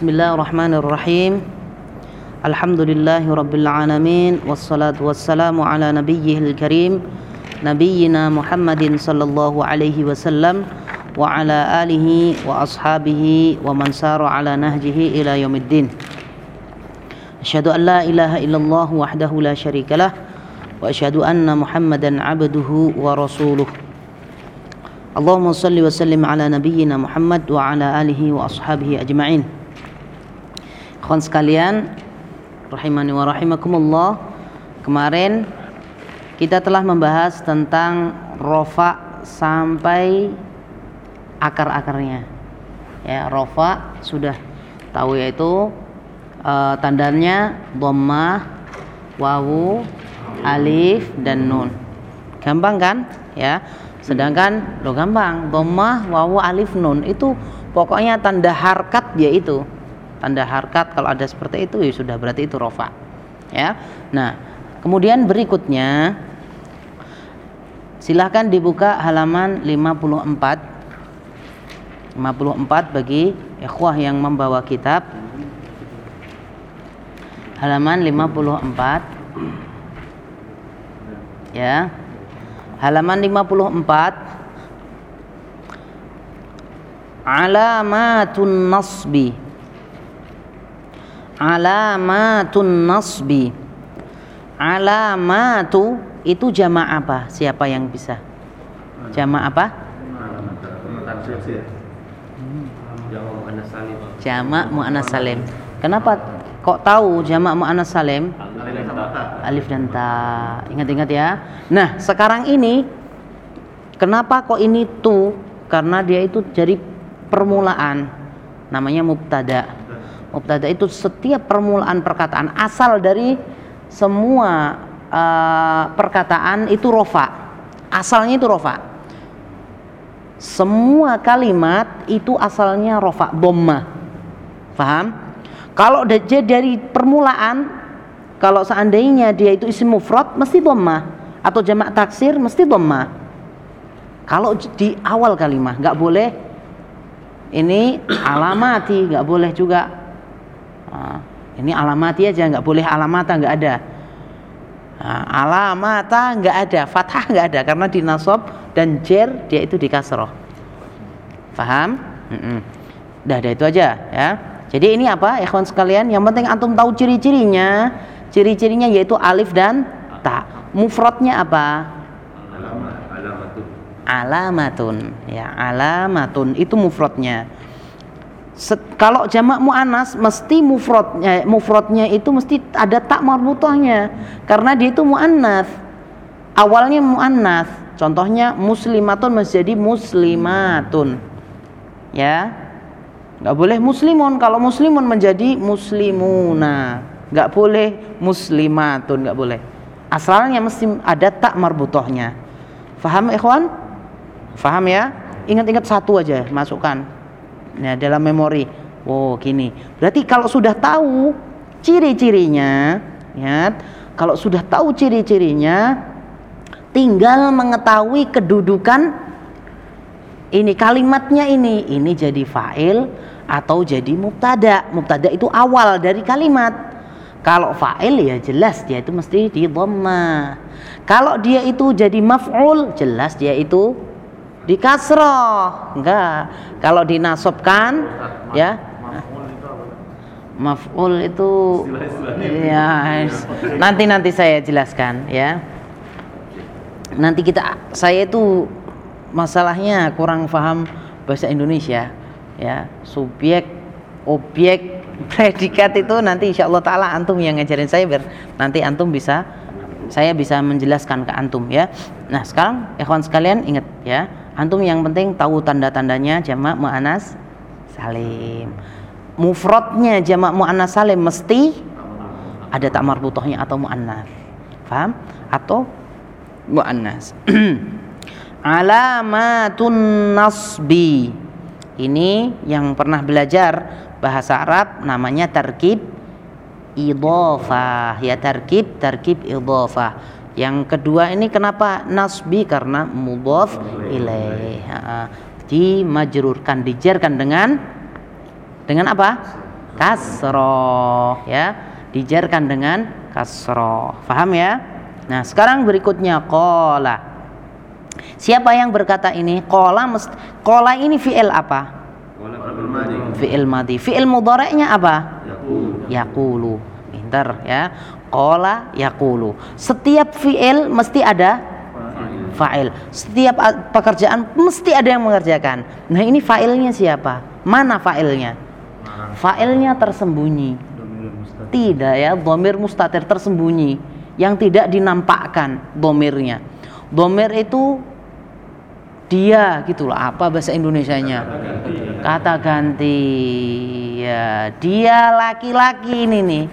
بسم الله الرحمن الرحيم الحمد لله رب العالمين والصلاة والسلام على نبيه الكريم نبينا محمد صلى الله عليه وسلم وعلى آله وأصحابه ومن سار على نهجه إلى يوم الدين أشهد أن لا إله إلا الله وحده لا شريك له وأشهد أن محمدا عبده ورسوله اللهم صل وسلم على نبينا ala alihi wa ashabihi ajma'in. Ikhwan sekalian, rahimani wa rahimakumullah. Kemarin kita telah membahas tentang rofa sampai akar-akarnya. Ya, rofa sudah tahu yaitu uh, tandanya dhammah, wawu, alif dan nun. Gampang kan? Ya sedangkan lo gampang dhammah wawu alif nun itu pokoknya tanda harkat dia itu tanda harkat kalau ada seperti itu ya sudah berarti itu rofa ya. Nah kemudian berikutnya silahkan dibuka halaman 54 54 bagi ikhwah yang membawa kitab. Halaman 54 ya. Halaman 54 alamatun nasbi alamatun nasbi alamatu itu jama apa siapa yang bisa jama apa jama muannas salim kenapa kok tahu jama muannas salim alif dan ta. Ingat-ingat ya. Nah, sekarang ini kenapa kok ini tu? Karena dia itu jadi permulaan. Namanya mubtada. Mubtada itu setiap permulaan perkataan asal dari semua uh, perkataan itu rofa. Asalnya itu rofa. Semua kalimat itu asalnya rofa, bomma. Paham? Kalau dari permulaan kalau seandainya dia itu isim mufrad mesti dhamma atau jamak taksir mesti dhamma. Kalau di awal kalimat nggak boleh ini alamati nggak boleh juga. Nah, ini alamati aja nggak boleh alamata nggak ada. Nah, alamata nggak ada, fathah nggak ada karena di nasab dan jer dia itu di kasroh. Faham? Mm -mm. Udah ada itu aja ya. Jadi ini apa, ikhwan sekalian? Yang penting antum tahu ciri-cirinya Ciri-cirinya yaitu alif dan ta. Mufradnya apa? alamatun. Alamatun. Ya, alamatun itu mufradnya. Kalau jamak muannas mesti mufradnya mufradnya itu mesti ada tak marbutahnya karena dia itu muannas. Awalnya muannas. Contohnya muslimatun menjadi muslimatun. Ya. nggak boleh muslimun kalau muslimun menjadi muslimuna nggak boleh muslimatun nggak boleh asalnya mesti ada tak marbutohnya faham ikhwan faham ya ingat-ingat satu aja masukkan ya dalam memori. Oh gini. Berarti kalau sudah tahu ciri-cirinya ya kalau sudah tahu ciri-cirinya tinggal mengetahui kedudukan ini kalimatnya ini. Ini jadi fa'il atau jadi mubtada. Mubtada itu awal dari kalimat. Kalau fa'il ya jelas dia itu mesti di dhamma. Kalau dia itu jadi maf'ul, jelas dia itu di kasroh. Enggak. Kalau dinasobkan ya maf'ul itu ya nanti nanti saya jelaskan ya. Nanti kita saya itu masalahnya kurang paham bahasa Indonesia ya. Subjek, objek, predikat itu nanti insya Allah taala antum yang ngajarin saya biar nanti antum bisa saya bisa menjelaskan ke antum ya. Nah, sekarang ikhwan sekalian ingat ya, antum yang penting tahu tanda-tandanya jamak muannas salim. Mufradnya jamak muannas salim mesti ada tak marbutohnya atau muannas. Paham? Atau muannas. Alamatun nasbi. Ini yang pernah belajar bahasa Arab namanya tarkib idhofah ya tarkib tarkib idhofah yang kedua ini kenapa nasbi? Karena mudhof ilaih. Dimajrurkan dijarkan dengan dengan apa? Kasroh ya. Dijarkan dengan kasroh. Faham ya? Nah sekarang berikutnya kola siapa yang berkata ini? Kola mest, kola ini fi'il apa? Fi'il madi fi'il mudhari'nya apa? Yakulu pinter ya kola yakulu setiap fi'il mesti ada fa'il. Setiap pekerjaan mesti ada yang mengerjakan. Nah ini fa'ilnya siapa? Mana fa'ilnya? Fa'ilnya tersembunyi. Tidak ya, domir mustatir tersembunyi. Yang tidak dinampakkan domirnya. Domir itu dia gitulah apa bahasa Indonesianya? Kata ganti. Ya dia laki-laki ini nih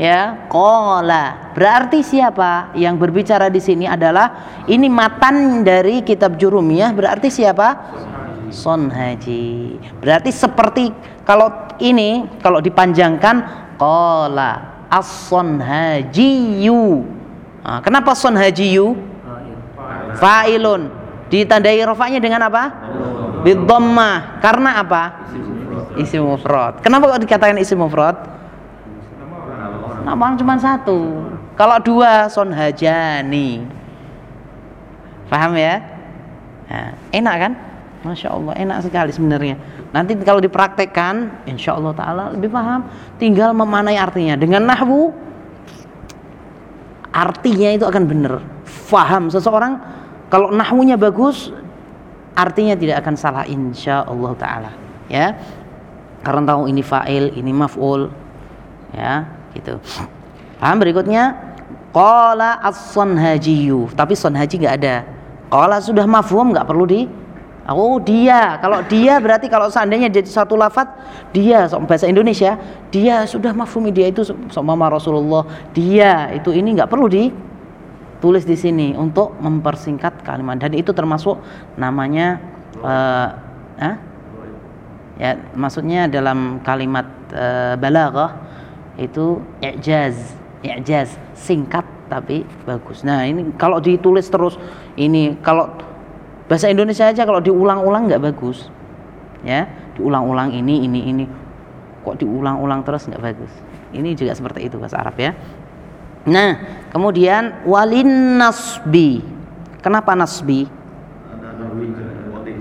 ya kola berarti siapa yang berbicara di sini adalah ini matan dari kitab jurumiyah. Berarti siapa? Son haji. Berarti seperti kalau ini kalau dipanjangkan kola as-son hajiyu. Nah, kenapa son hajiyu? Fa'ilun. Ditandai rofaknya dengan apa? Bidhammah. Karena apa? Isim mufrad. Kenapa kok dikatakan isim mufrad nama cuma satu. Kalau dua son hajani. Paham ya? Nah, enak kan? Masya Allah enak sekali sebenarnya. Nanti kalau dipraktekkan Insya Allah Ta'ala lebih paham. Tinggal memanai artinya. Dengan nahwu artinya itu akan benar. Faham seseorang kalau nahwunya bagus artinya tidak akan salah Insya Allah Ta'ala. Ya? Karena tahu ini fa'il ini maf'ul. Ya gitu. Paham? Berikutnya qala as-son hajiyu tapi son haji nggak ada. Qala sudah mafhum nggak perlu di Oh dia, kalau dia berarti kalau seandainya jadi satu lafat dia bahasa Indonesia dia sudah mafhumi dia itu sama Rasulullah dia itu ini nggak perlu ditulis di sini untuk mempersingkat kalimat. Dan itu termasuk namanya uh, ya maksudnya dalam kalimat uh, balaghah itu i'jaz. I'jaz. Singkat tapi bagus. Nah ini kalau ditulis terus ini kalau bahasa Indonesia aja kalau diulang-ulang nggak bagus. Ya diulang-ulang ini ini ini. Kok diulang-ulang terus nggak bagus? Ini juga seperti itu bahasa Arab ya. Nah kemudian walin nasbi. Kenapa nasbi?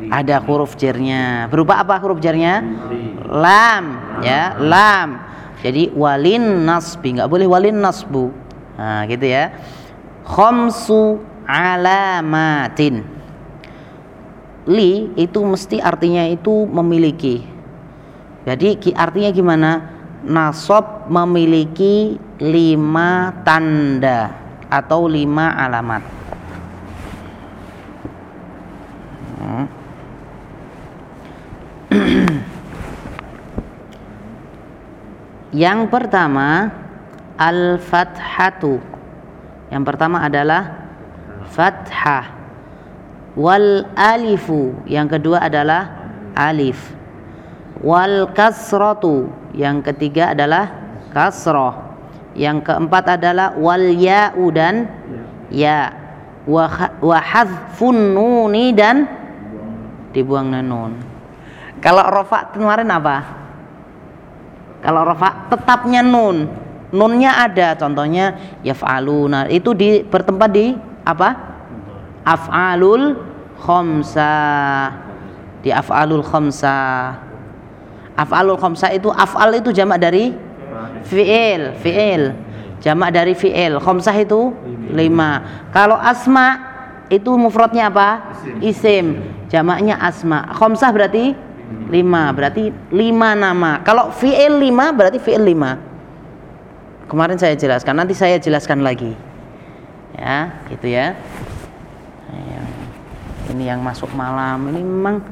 Ada huruf jernya berupa apa huruf jernya lam ya. Lam jadi walin nasbi nggak boleh walin nasbu. Nah gitu ya. Khamsu alamatin. Li itu mesti artinya itu memiliki. Jadi artinya gimana? Nasob memiliki lima tanda atau lima alamat. Hmm. Yang pertama al-fathatu. Yang pertama adalah fathah. Wal alifu yang kedua adalah alif. Wal kasratu yang ketiga adalah kasroh. Yang keempat adalah wal ya'u dan ya. Wa nuni dan dibuang nun. Kalau rofa kemarin apa kalau rofa tetapnya nun. Nunnya ada. Contohnya yaf'aluna. Itu di bertempat di apa? Af'alul khamsa di af'alul khamsa af'alul khamsa itu af'al itu jamak dari fi'il fi'il. Jamak dari fi'il. Khamsah itu lima. Kalau asma itu mufradnya apa? Isim. Jamaknya asma. Khamsah berarti lima berarti lima nama. Kalau fi'il lima berarti fi'il lima. Kemarin saya jelaskan nanti saya jelaskan lagi. Ya gitu ya. Ini yang masuk malam ini memang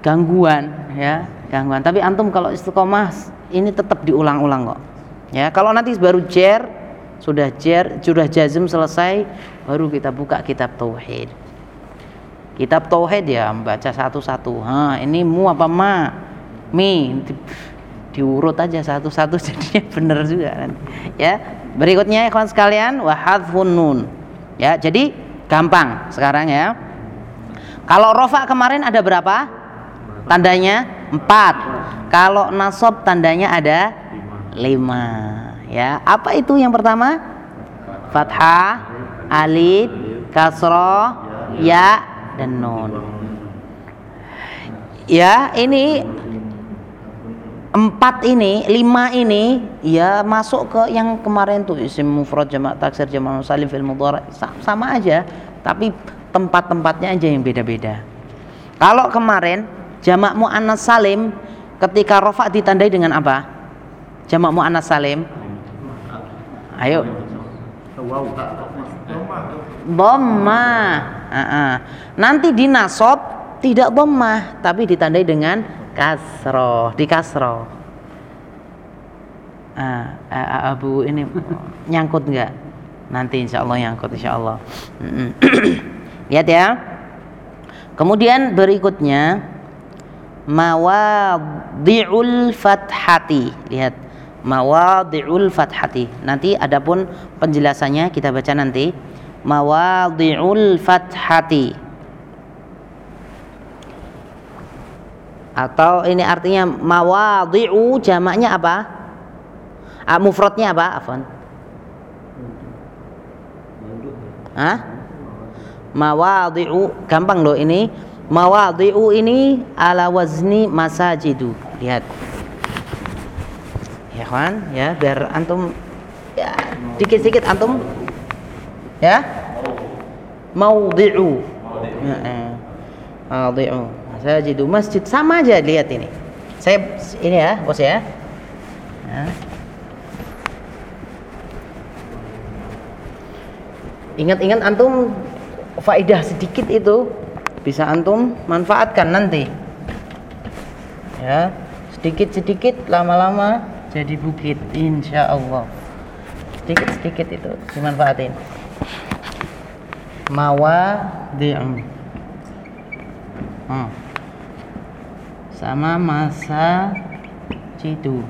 gangguan ya gangguan. Tapi antum kalau istiqomah ini tetap diulang-ulang kok. Ya kalau nanti baru jer sudah jer sudah jazm selesai baru kita buka kitab tauhid kitab tauhid ya baca satu-satu. Ha ini mu apa ma? Mi. Di, diurut aja satu-satu jadinya benar juga nanti. Ya berikutnya kawan sekalian wahadfun nun. Ya jadi gampang sekarang ya. Kalau rofa kemarin ada berapa? Tandanya empat. Kalau nasab tandanya ada lima. Ya apa itu yang pertama? Fathah alif kasroh ya dan nun ya ini empat ini lima ini ya masuk ke yang kemarin tuh isim mufrad jamak taksir jamak musalim fil mudhari. Sama aja tapi tempat-tempatnya aja yang beda-beda. Kalau kemarin jamak muannas salim ketika rofa ditandai dengan apa? Jamak muannas salim. Ayo dhamma uh -uh. nanti di nasob tidak dhammah tapi ditandai dengan kasroh di kasroh ah, ah, abu ini nyangkut nggak? Nanti insya Allah nyangkut insya Allah lihat ya. Kemudian berikutnya mawadhi'ul fathati. Lihat mawadhi'ul fathati. Nanti adapun penjelasannya kita baca nanti mawadhi'ul fathati atau ini artinya mawadhi'u jamaknya apa? Ah, mufradnya apa? Afwan. Hah? Mawadhi'u gampang loh ini. Mawadhi'u ini ala wazni masajidu. Lihat. Ya kan? Ya, biar antum ya dikit-dikit antum ya. Maudhi'u. Maudhi'u saya jadi masjid. Sama aja lihat ini. Saya ini ya bos ya, ya. ingat-ingat antum faidah sedikit itu bisa antum manfaatkan nanti. Ya sedikit-sedikit lama-lama jadi bukit insya Allah. Sedikit-sedikit itu dimanfaatin mawa di'um hmm. Sama masa citu.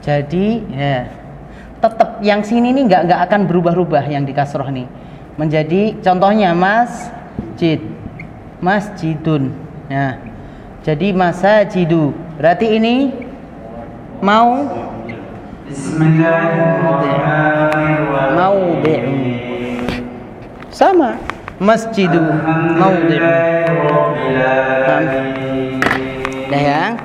Jadi ya tetap yang sini nih nggak nggak akan berubah-ubah yang di kasroh nih. Menjadi contohnya mas masjid masjidun ya. Jadi masa cidu berarti ini mau Bismillahirrahmanirrahim. Mau sama. Masjidu maudhi' dah ya?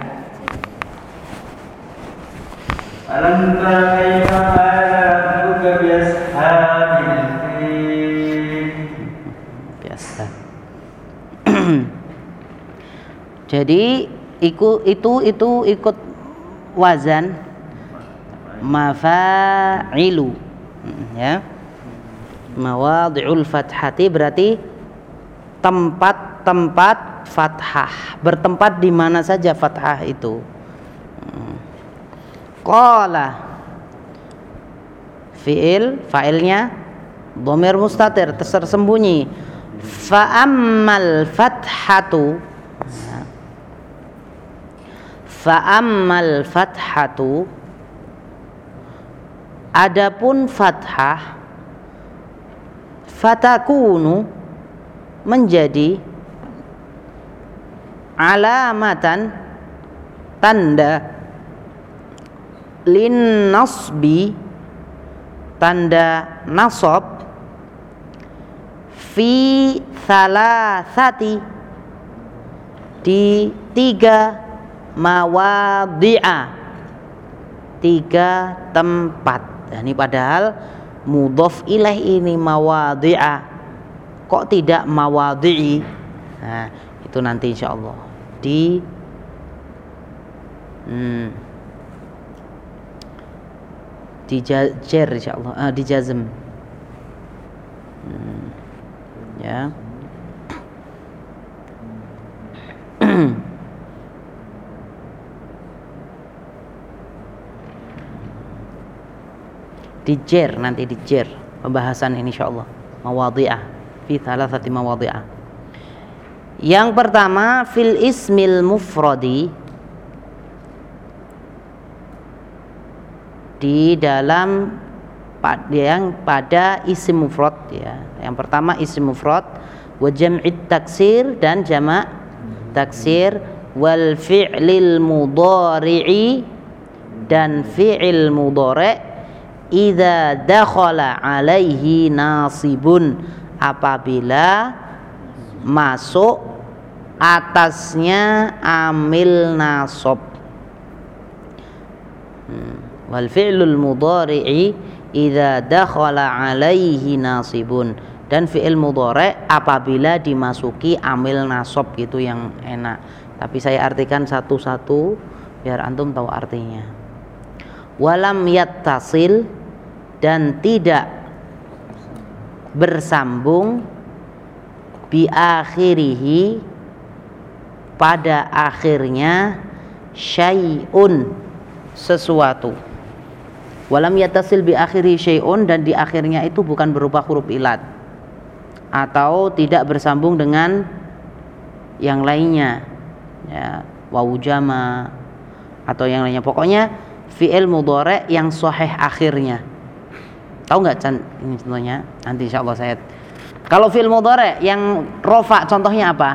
Alam kaifa rabbuka bi ashabil biasa. Jadi ikut itu itu ikut wazan mafa'ilu. Ya. Mawadhi'ul fathati berarti tempat-tempat fathah. Bertempat di mana saja fathah itu. Qala. Fiil fa'ilnya dhamir mustatir tersembunyi. Fa'ammal fathatu. Fa'ammal fathatu adapun fathah fatakunu menjadi alamatan tanda lin nasbi tanda nasab fi thalathati di tiga mawadhi'a tiga tempat ini padahal mudhof ilaih ini mawadhi'a. Kok tidak mawadhi'i? Nah itu nanti insya Allah di hmm, di insya ah, di hmm, ya di jer nanti di jer. Pembahasan ini insyaallah. Mawadhi'ah fi thalathati mawadhi'ah yang pertama fil ismil mufradi. Di dalam yang pada isim mufrad ya. Yang pertama isim mufrad wa jam'it taksir dan jamak taksir wal fi'lil mudhari'i dan fi'il mudhari' idza dakhala alaihi nasibun. Apabila masuk atasnya amil nasab. Hmm. wal fi'lul mudhari'i idza dakhala alaihi nasibun. Dan fi'il mudhari apabila dimasuki amil nasab gitu yang enak. Tapi saya artikan satu-satu biar antum tahu artinya. Walam yattasil dan tidak bersambung bi akhirihi pada akhirnya syai'un sesuatu. Walam yatasil bi akhiri syai'un dan di akhirnya itu bukan berupa huruf ilat. Atau tidak bersambung dengan yang lainnya. Ya wawu jama atau yang lainnya. Pokoknya fi'il mudhari yang sahih akhirnya tahu nggak ini contohnya. Nanti insya Allah saya kalau fi'il mudhari yang rofa contohnya apa?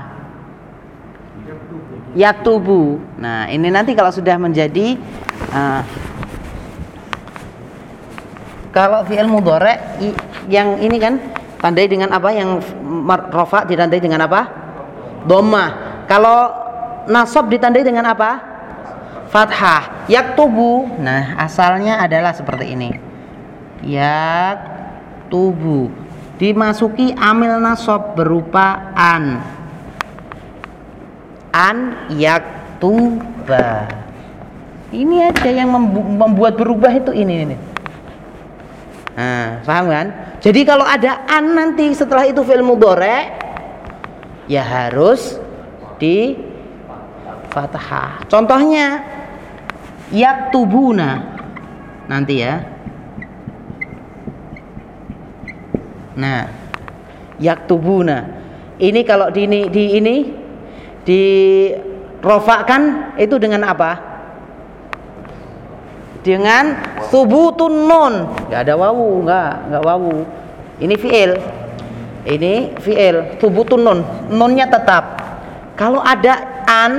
Yaktubu. Nah ini nanti kalau sudah menjadi uh, kalau fi'il mudhari yang ini kan tandai dengan apa? Yang rofa ditandai dengan apa? Doma kalau nasab ditandai dengan apa? Fathah. Yaktubu. Nah asalnya adalah seperti ini yaktubu dimasuki amil nasab berupa an an yaktuba ini ada yang membuat berubah itu ini ini Nah, paham kan? Jadi kalau ada an nanti setelah itu fil mudhari ya harus di fathah. Contohnya yaktubuna nanti ya. Nah, yaktubuna. Ini kalau di ini di ini di rofakan itu dengan apa? dengan subutun nun. Nggak ada wawu nggak nggak wawu. Ini fiil. Ini fiil subutun nun. Nunnya tetap. Kalau ada an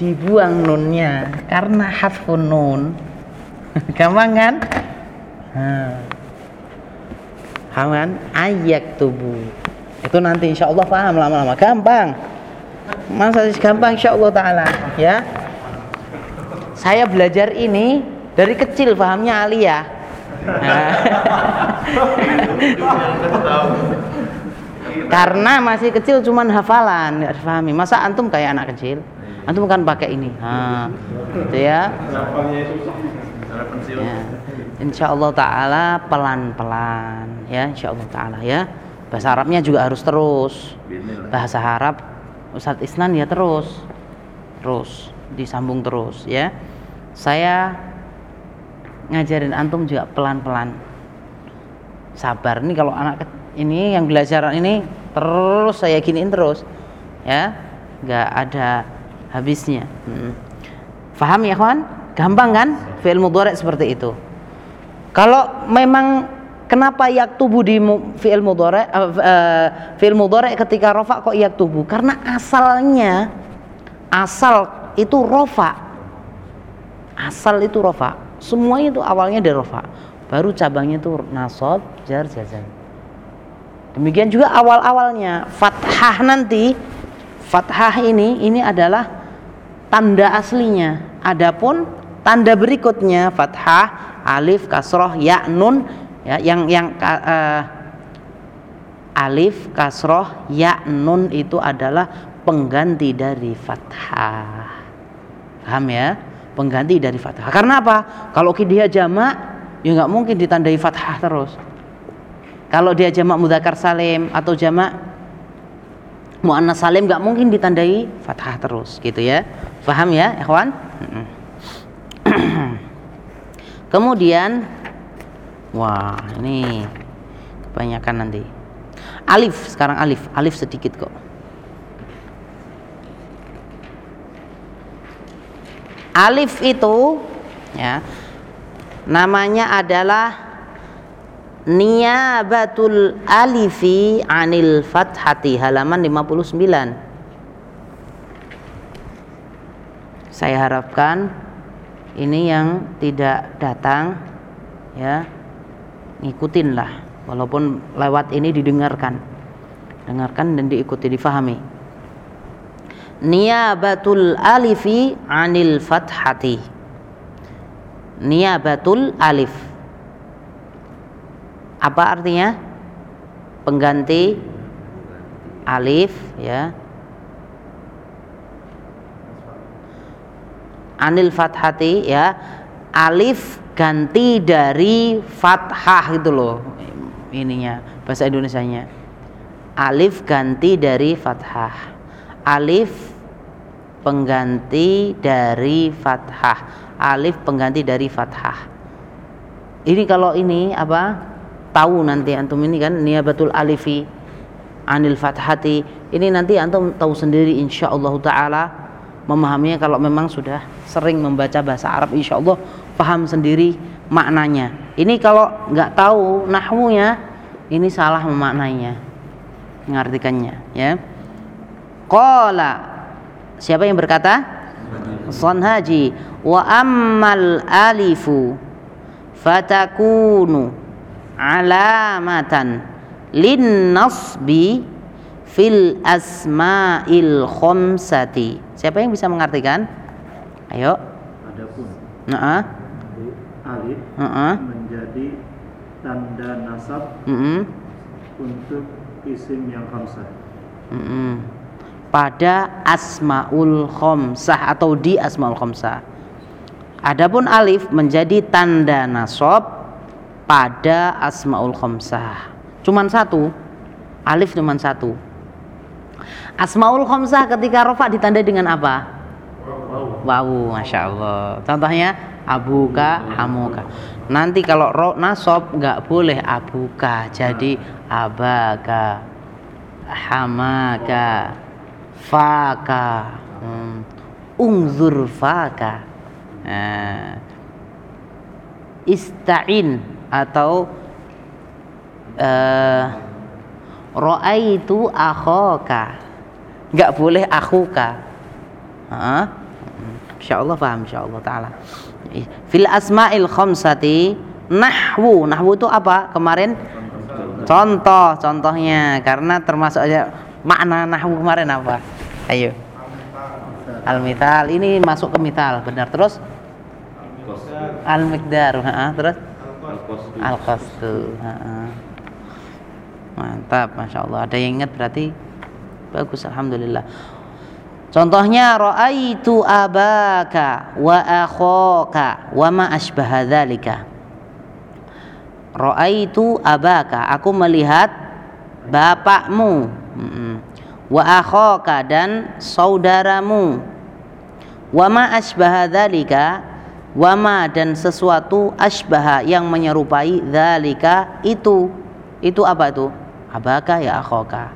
dibuang nunnya. Karena hasfun nun. Gampang kan hmm. kan ayak tubuh itu nanti insya Allah paham lama-lama gampang masa gampang insya Allah taala ya saya belajar ini dari kecil pahamnya Alia. Nah. Karena masih kecil cuman hafalan, nggak difahami. Masa antum kayak anak kecil? Antum kan pakai ini. Nah, gitu ya. ya. Insya Allah Taala pelan-pelan, ya. Insya Allah Taala ya. Bahasa Arabnya juga harus terus. Bahasa Arab Ustadz Isnan ya terus, terus disambung terus ya. Saya ngajarin antum juga pelan-pelan. Sabar. Nih kalau anak ini yang belajar ini terus saya giniin terus ya. Nggak ada habisnya. Hmm. paham ya kawan? Gampang kan? Fi'il mudhari seperti itu kalau memang kenapa yaktubu di fi'il mudhari uh, uh, fi'il mudhari ketika rofa kok yaktubu karena asalnya asal itu rofa. Asal itu rofa. Semuanya itu awalnya dari rofa. Baru cabangnya itu nasab jar jazam demikian juga awal awalnya fathah nanti fathah ini ini adalah tanda aslinya. Adapun tanda berikutnya fathah alif kasroh ya nun ya yang yang uh, alif kasroh ya nun itu adalah pengganti dari fathah. Paham ya? Pengganti dari fathah. Karena apa? Kalau dia jamak ya nggak mungkin ditandai fathah terus. Kalau dia jamak mudakar salim atau jamak muannas salim nggak mungkin ditandai fathah terus gitu ya. Paham ya ikhwan kemudian wah ini kebanyakan nanti. Alif sekarang alif. Alif sedikit kok. Alif itu ya namanya adalah niyabatul alifi anil fathati halaman 59 saya harapkan ini yang tidak datang ya ngikutin lah. Walaupun lewat ini didengarkan. Dengarkan dan diikuti difahami. Niyabatul alifi anil fathati. Niyabatul alif. Apa artinya? Pengganti alif ya anil fathati ya. Alif ganti dari fathah itu loh ininya bahasa Indonesianya. Alif ganti dari fathah. Alif pengganti dari fathah. Alif pengganti dari fathah. Ini kalau ini apa tahu nanti antum ini kan niabatul alifi anil fathati. Ini nanti antum tahu sendiri insya Allah taala memahaminya kalau memang sudah sering membaca bahasa Arab insya Allah paham sendiri maknanya. Ini kalau nggak tahu nahwunya ini salah memaknainya. Mengartikannya ya. Qala siapa yang berkata? Son haji wa ammal alifu fatakunu alamatan lin nasbi fil asma'il khamsati siapa yang bisa mengartikan? Ayo. Adapun. Nah alif uh menjadi tanda nasab uh -uh. untuk isim yang khamsah uh -uh pada asmaul khomsah atau di asmaul khomsah. Adapun alif menjadi tanda nasab pada asmaul khomsah. Cuman satu, alif cuman satu. Asmaul khomsah ketika rofa ditandai dengan apa? Wow, masya Allah. Contohnya abuka, hamuka. Nanti kalau ro nasab nggak boleh abuka, jadi abaka, hamaka faka hmm. ungzur faka nah. ista'in atau uh, ro'aitu akhoka. Nggak boleh akhuka. Ha? insyaallah paham insyaallah taala. Fil asma'il khamsati nahwu. Nahwu itu apa? Kemarin? Contoh contohnya. Karena termasuk aja makna nahwu kemarin apa? Ayo. Al mital ini masuk ke mital benar. Terus? Al miqdar terus? Al qastu mantap masya Allah. Ada yang ingat berarti? Bagus alhamdulillah. Contohnya raaitu abaka wa akhaka wa ma asbaha dzalika. Raaitu abaka, aku melihat bapakmu wa akhaka dan saudaramu. Wa ma asbaha dzalika wa ma dan sesuatu asbaha yang menyerupai dzalika itu. Itu apa itu abaka ya akhaka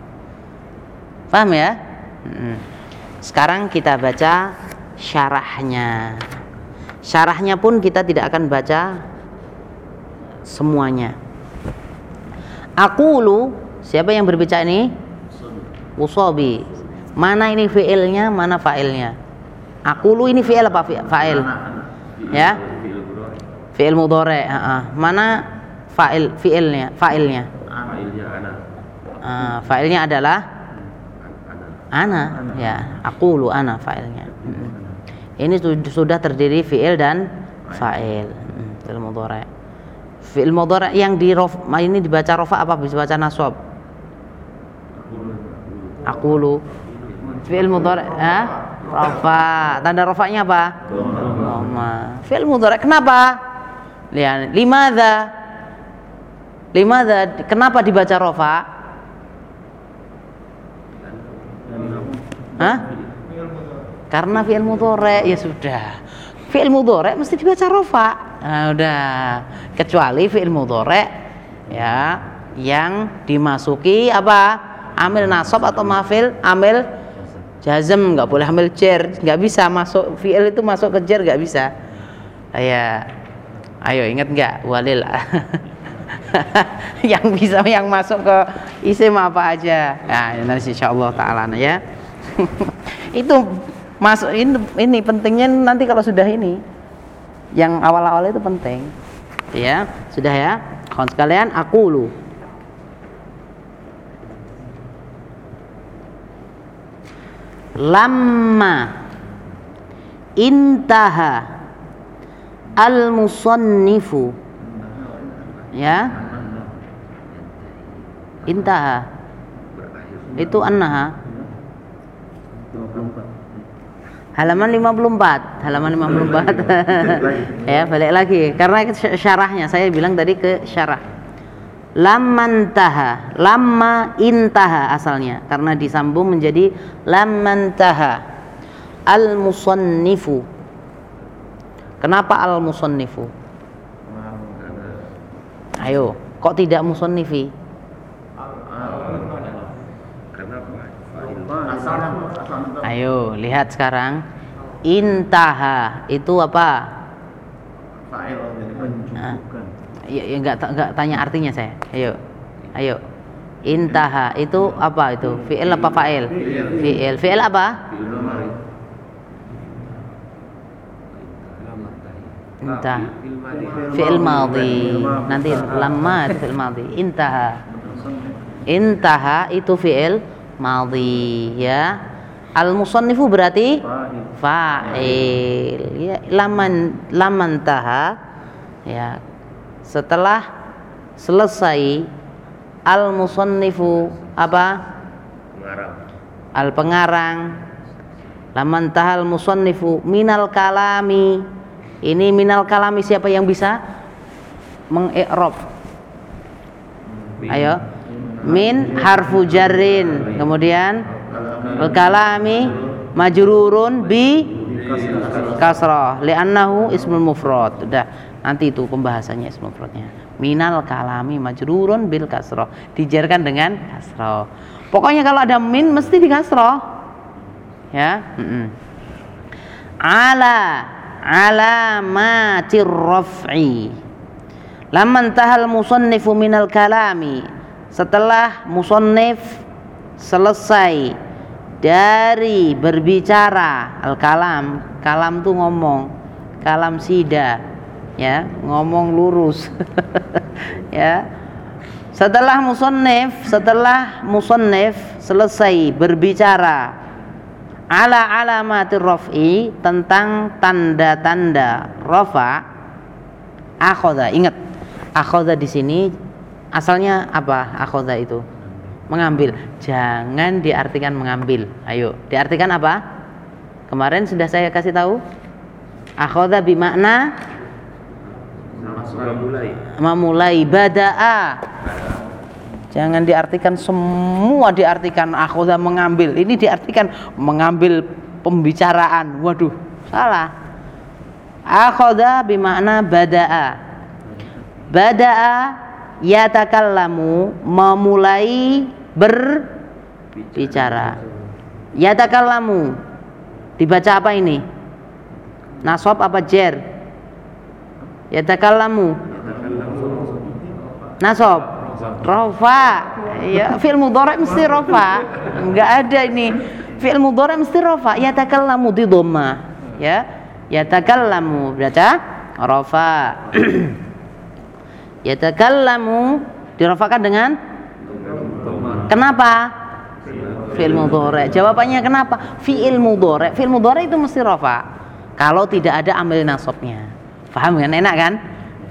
paham ya? Sekarang kita baca syarahnya. Syarahnya pun kita tidak akan baca semuanya. Aku siapa yang berbicara ini? Usobi. Mana ini fiilnya mana fa'ilnya? Lu ini fiil apa fa'il? Ya? fiil mudhari. Mana fa'il fiilnya fa'ilnya uh, fa'ilnya adalah? Ana. Ya. Lu ana fa'ilnya. Ini sudah terdiri fiil dan fa'il. Fiil mudhari. Fiil mudhari yang di rof ini dibaca rofa apa? Bisa baca nasab? Aqulu. Fi'il mudhari eh rafa tanda rafanya apa? Dhamma. Fi'il mudhari kenapa? Lihat limadza limadza kenapa dibaca rafa Hah? Karena fi'il mudhari ya sudah. Fi'il mudhari mesti dibaca rafa. Nah, udah. Kecuali fi'il mudhari ya yang dimasuki apa? amil nasab atau mafil amil jazm nggak boleh amil jar nggak bisa masuk fiil itu masuk ke jar nggak bisa ya Ayo ingat nggak walil yang bisa yang masuk ke isim apa aja. Nah, nanti insya Allah taala ya. itu masuk ini, ini pentingnya nanti kalau sudah ini yang awal-awal itu penting. Ya, sudah ya. Kawan sekalian, aku lu. Lama intaha al-musannifu ya. Intaha itu annaha halaman 54 halaman 54 ya balik lagi. Karena syarahnya. Saya bilang tadi ke syarah. Lamman taha lamma intaha asalnya. Karena disambung menjadi lamman taha al musannifu Kenapa al musannifu? Ayo, kok tidak musannifi? Ayo, lihat sekarang. Intaha itu apa? Ya, ya enggak enggak tanya artinya saya. Ayo. Ayo. Intaha itu apa itu? Fi'il apa fa'il? Fi'il. Fi'il apa? Entah. Fi'il madhi. Nanti lama itu fi'il madhi. Intaha. Intaha itu fi'il madhi ya. Al musannifu berarti fa'il. Ya, laman laman taha ya. Setelah selesai al musannifu apa? Pengarang. Al pengarang. Laman tahal musannifu minal kalami ini minal kalami siapa yang bisa mengikrab? Ayo. Min harfu jarrin. Kemudian al kalami majrurun bi kasrah li'annahu ismul mufrad. Udah, nanti itu pembahasannya ismul mufradnya. Minal kalami majrurun bil kasrah. Dijarkan dengan kasrah. Pokoknya kalau ada min mesti di kasrah. Ya. Mm -mm. Ala alamatir raf'i. Lamman tahal musannifu minal kalami. Setelah musannif selesai dari berbicara al kalam kalam tuh ngomong kalam sida ya ngomong lurus ya. Setelah musannif setelah musannif selesai berbicara ala alamatir raf'i tentang tanda-tanda rafa akhoda. Ingat akhoda di sini asalnya apa akhoda itu? Mengambil. Jangan diartikan mengambil. Ayo diartikan apa? Kemarin sudah saya kasih tahu akhoda bimakna memulai memulai badaa Jangan diartikan semua diartikan akhudha mengambil. Ini diartikan mengambil pembicaraan. Waduh, salah. Akhudha bimakna bada'a. Bada'a yatakallamu memulai berbicara. Yatakallamu dibaca apa ini? Nasab apa jer? Yatakallamu. Nasab Rofa. Ya, fi'il mudhari mesti rofa. Enggak ada ini. Fi'il mudhari mesti rofa. Ya takallamu di dhamma. Ya. Ya takallamu baca rofa. ya takallamu dirofakan dengan Kenapa? Fi'il mudhari. Jawabannya kenapa? Fi'il mudhari. Fi'il mudhari itu mesti rofa. Kalau tidak ada amil nasabnya. Paham kan? Enak kan?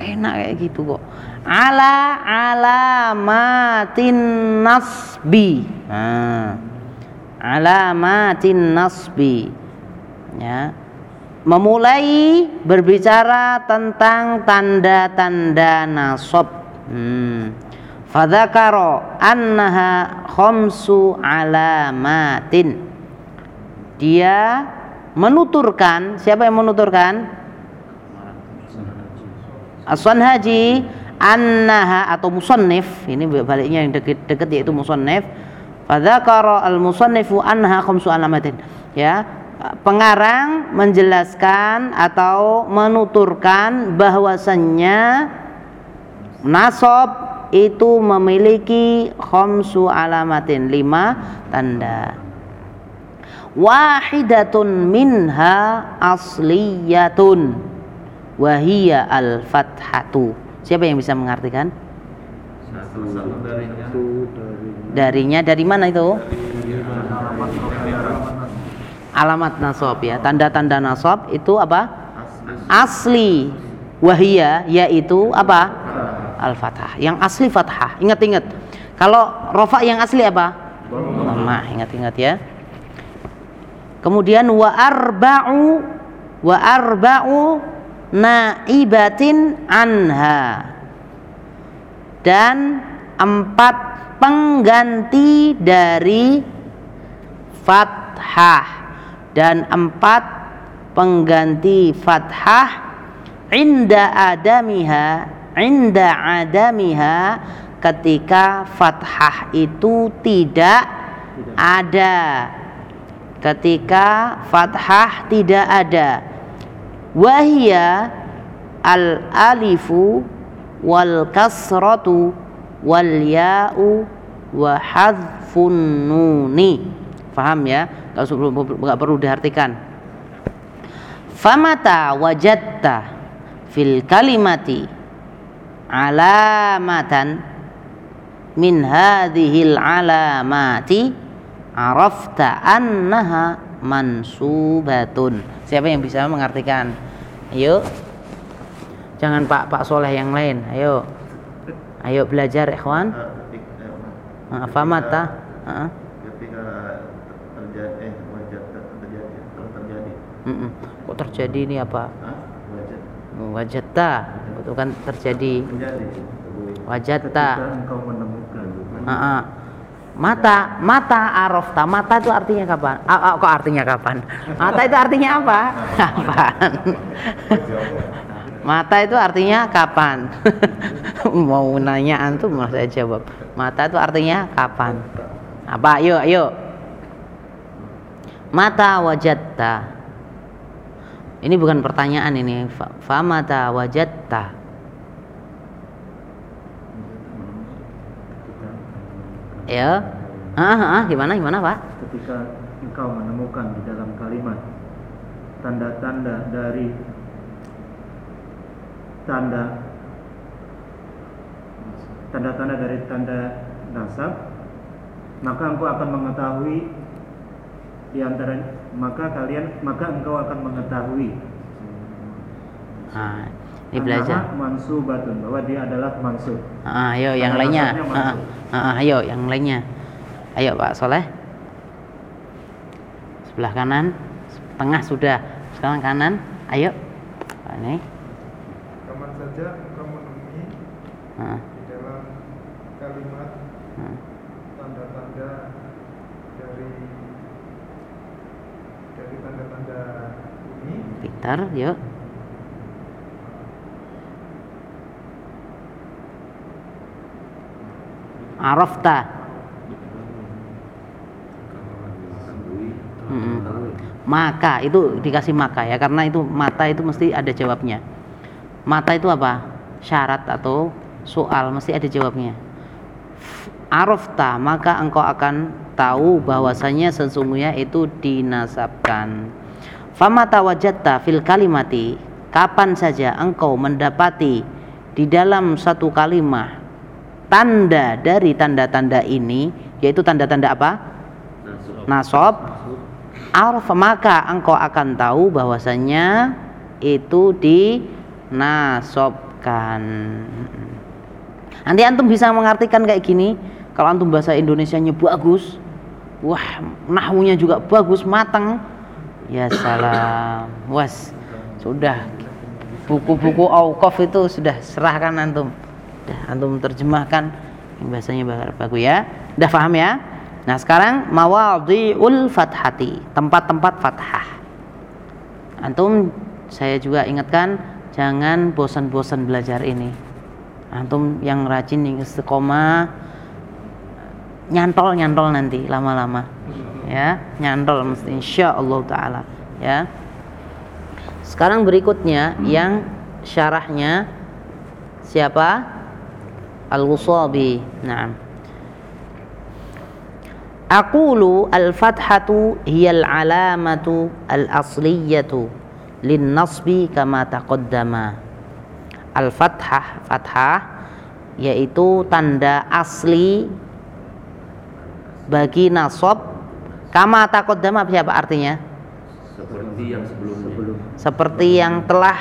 Enak kayak gitu kok ala alamatin nasbi. Nah, alamatin nasbi. Ya. Memulai berbicara tentang tanda-tanda nasab. Hmm. fadzakaro annaha khamsu alamatin. Dia menuturkan siapa yang menuturkan? Aswan Haji annaha atau musannif. Ini baliknya yang dekat-dekat yaitu musannif. Fadzakara al musannifu annaha khamsu alamatin. Ya pengarang menjelaskan atau menuturkan bahwasannya nasab itu memiliki khamsu alamatin lima tanda. Wahidatun minha asliyatun wahia al fathatu siapa yang bisa mengartikan? Satu darinya. Satu dari darinya dari mana itu? Alamat nasab ya. Tanda-tanda nasab itu apa? Asli. Wahia yaitu apa? Al fathah yang asli fathah. Ingat-ingat. Kalau rofa yang asli apa? Dhamma. Ingat-ingat ya. Kemudian wa arba'u wa arba'u naibatin anha. Dan empat pengganti dari fathah. Dan empat pengganti fathah inda adamiha inda adamiha ketika fathah itu tidak ada. Ketika fathah tidak ada wahia al alifu wal kasratu wal ya'u wa hadfun nuni paham ya nggak perlu perlu diartikan. Famata wajadta fil kalimati alamatan min hadhil alamati arafta annaha mansubatun siapa yang bisa mengartikan? Ayo. Jangan pak pak soleh yang lain. Ayo. Ayo belajar ikhwan. Ketika famata Heeh. ketika terjadi eh terjadi terjadi. Kok terjadi ini apa? Wajata, itu kan terjadi. Wajata. engkau menemukan. Mata, mata arofta. Mata itu artinya kapan? Ah, ah, kok artinya kapan? Mata itu artinya apa? Kapan? Mata itu artinya kapan? Mau nanya antum mau saya jawab. Mata itu artinya kapan? Apa? Ayo, ayo. Mata wajatta. Ini bukan pertanyaan ini. Fa- Famata wajatta. Ya. Ah, ah, ah, gimana gimana, Pak? ketika engkau menemukan di dalam kalimat tanda-tanda dari tanda tanda-tanda dari tanda nasab maka engkau akan mengetahui di antara maka kalian maka engkau akan mengetahui Ah, ini belajar. mansubatun bahwa dia adalah mansub Ah, ayo yang lainnya. Ah, masuk. ah, ah, ayo yang lainnya. Ayo Pak Soleh. Sebelah kanan, tengah sudah. Sekarang kanan. Ayo. Pak Ini. Kapan saja engkau menemui Ah, di dalam kalimat ah. tanda-tanda dari dari tanda-tanda ini Pintar, yuk. Arafta. Mm-mm. Maka itu dikasih maka ya karena itu mata itu mesti ada jawabnya. Mata itu apa? Syarat atau soal mesti ada jawabnya. Arafta maka engkau akan tahu bahwasanya sesungguhnya itu dinasabkan. Famata wajatta fil kalimati kapan saja engkau mendapati di dalam satu kalimat tanda dari tanda-tanda ini yaitu tanda-tanda apa? Nasab araf maka engkau akan tahu bahwasanya itu dinasobkan. Nanti antum bisa mengartikan kayak gini, kalau antum bahasa Indonesianya bagus, wah nahwunya juga bagus, matang. Ya salam, was sudah buku-buku auqaf itu sudah serahkan antum. Sudah antum terjemahkan yang bahasanya bagus ya. Udah paham ya? Nah, sekarang mawadhi'ul fathati, tempat-tempat fathah. Antum saya juga ingatkan jangan bosan-bosan belajar ini. Antum yang rajin yang istiqomah nyantol-nyantol nanti lama-lama. ya nyantol mesti insya Allah taala ya sekarang berikutnya yang syarahnya siapa al-Wusabi nah Aqulu al-fathatu hiya al-alamatu al-asliyatu lin nasbi kama taqaddama. Al-fathah fathah yaitu tanda asli bagi nasab. Kama taqaddama siapa artinya? Seperti yang sebelumnya. Sebelum seperti yang telah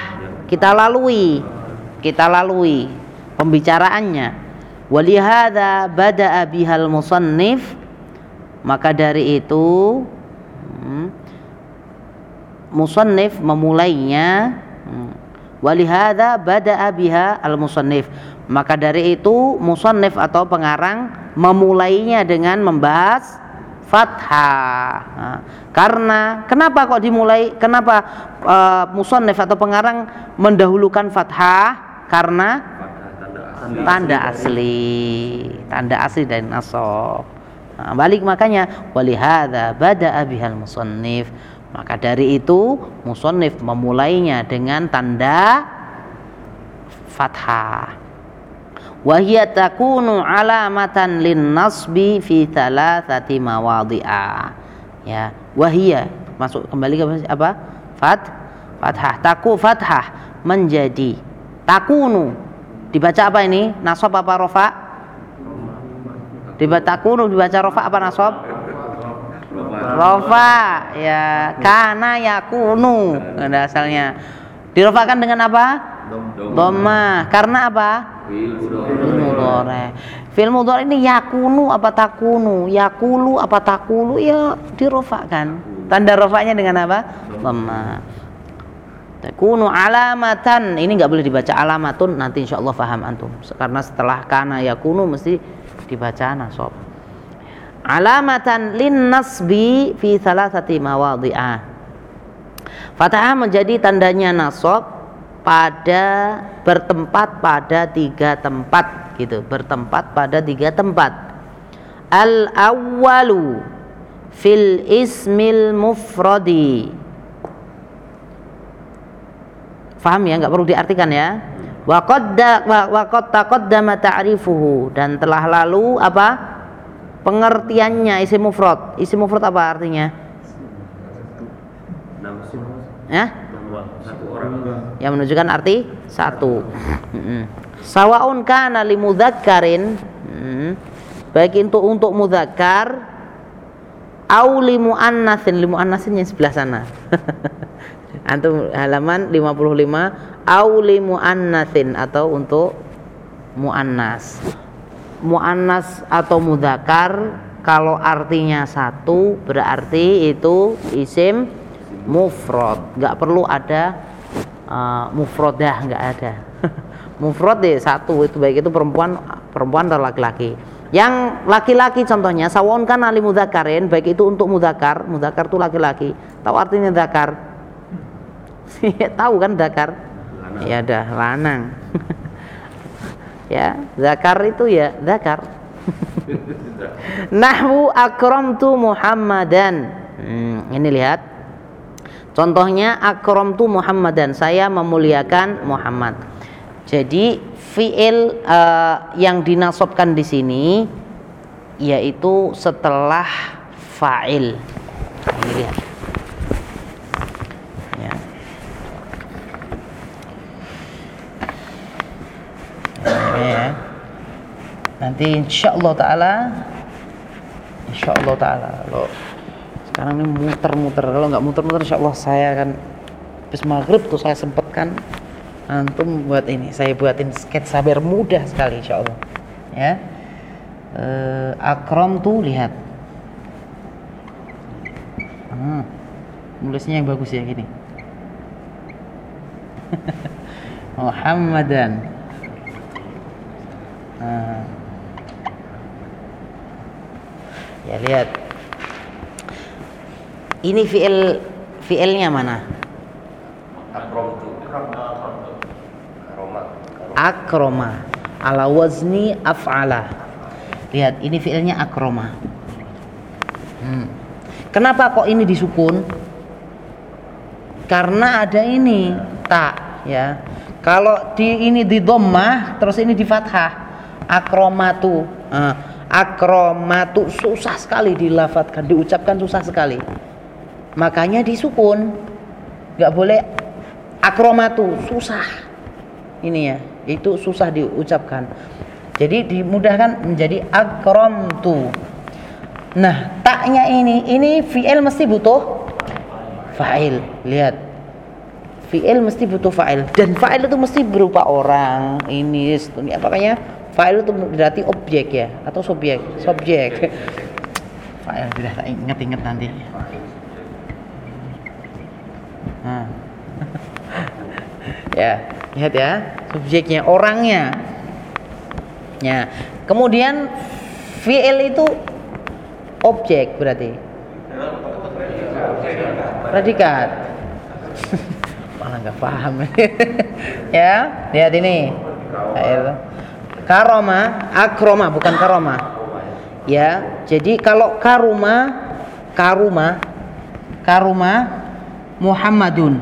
kita lalui. Kita lalui pembicaraannya. Walihada bada'a bihal musannif maka dari itu hmm, musannif memulainya hmm, walihada bada'a biha al musannif maka dari itu musannif atau pengarang memulainya dengan membahas fathah. Nah, karena kenapa kok dimulai kenapa uh, musannif atau pengarang mendahulukan fathah? Karena tanda asli tanda asli dari nasab. Nah, balik makanya walihada bada'a bihal musannif. Maka dari itu musannif memulainya dengan tanda fathah. Wahia takunu alamatan lin nasbi fi thalathati mawadhi'a ya wahia masuk kembali ke apa? Fat fathah. Taku fathah menjadi takunu dibaca apa ini nasab apa rofa dibaca takunu dibaca rofa apa nasab rofa ya kana yakunu ada asalnya dirofakan dengan apa dom Dhamma karena apa fil mudhari. Fil mudhari ini yakunu apa takunu? Yakulu apa takulu? Ya dirofakan. Tanda rofaknya dengan apa? Dhamma. Takunu alamatan. Ini nggak boleh dibaca alamatun. Nanti insya Allah faham antum. Karena setelah kana yakunu mesti dibaca nasab. Alamatan lin nasbi fi thalathati mawadhi'ah. Fathah menjadi tandanya nasab pada bertempat pada tiga tempat gitu bertempat pada tiga tempat al awwalu fil ismil mufradi Faham ya, nggak perlu diartikan ya. Wa qad wa wa qad ta'rifuhu dan telah lalu apa? Pengertiannya isim mufrad. Isim mufrad apa artinya? Ya? yang menunjukkan arti satu. Sawaun kana li mudzakkarin baik itu untuk muzakkar au li muannatsin li muannatsin yang sebelah sana. Antum halaman 55 au li muannatsin atau untuk muannas. Muannas atau muzakkar kalau artinya satu berarti itu isim mufrad, nggak perlu ada uh, mufrodah nggak ada. Mufrad deh satu itu baik itu perempuan perempuan atau laki-laki. Yang laki-laki contohnya sawon kan ali mudakarin baik itu untuk mudakar mudakar itu laki-laki. Tahu artinya zakar tahu kan zakar Lanang. ya dah lanang ya zakar itu ya zakar nahwu akramtu muhammadan hmm, ini lihat Contohnya akramtu Muhammadan, saya memuliakan Muhammad. Jadi fiil eh, yang dinasobkan di sini yaitu setelah fa'il. Ini lihat. Ya. Ini ya. Nanti insya Allah taala insya Allah taala. Lo sekarang ini muter-muter. Kalau nggak muter-muter insya Allah saya akan habis maghrib tuh saya sempatkan antum buat ini. Saya buatin sketsa biar mudah sekali insya Allah ya. Eh, akrom tuh lihat. Hmm, nulisnya yang bagus ya gini. Muhammadan. Nah. Ya lihat ini fiil fiilnya mana akroma ala wazni af'ala lihat ini fiilnya akroma hmm. Kenapa kok ini disukun? Karena ada ini tak ya. Kalau di ini di dhammah terus ini di fathah. Akromatu. Nah, akromatu susah sekali dilafatkan, diucapkan susah sekali. Makanya disukun. nggak boleh akromatu susah. Ini ya, itu susah diucapkan. Jadi dimudahkan menjadi akramtu. Nah, taknya ini, ini fi'il mesti butuh fa'il. Lihat. Fi'il mesti butuh fa'il dan fa'il itu mesti berupa orang, ini, ini apanya? Fa'il itu berarti objek ya atau subjek, subjek. Fa'il sudah tak ingat-ingat nanti. Nah. ya, lihat ya, subjeknya, orangnya. Ya. Kemudian fi'il itu objek berarti predikat malah nggak paham ya lihat ini karoma akroma bukan karoma. Ya jadi kalau karuma karuma karuma Muhammadun.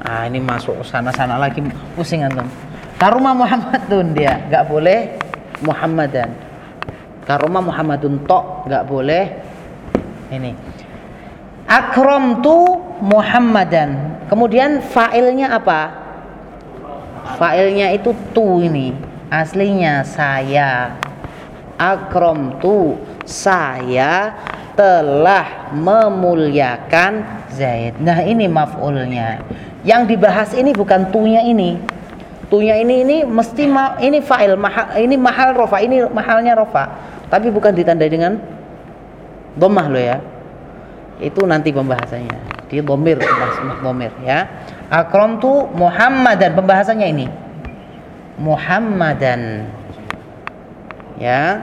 Ah ini masuk sana-sana lagi pusing antum. Karuma Muhammadun dia nggak boleh Muhammadan. Karoma Muhammadun tok nggak boleh ini. Akrom tu Muhammadan. Kemudian failnya apa failnya itu tu ini. Aslinya saya. Akrom tu saya telah memuliakan Zaid. Nah ini maf'ulnya. Yang dibahas ini bukan tunya ini. Tunya ini ini mesti ma, ini fa'il mahal ini mahal rofa ini mahalnya rofa. Tapi bukan ditandai dengan domah lo ya. Itu nanti pembahasannya. Di domir domir ya akrom tu Muhammadan pembahasannya ini. Muhammadan. Ya.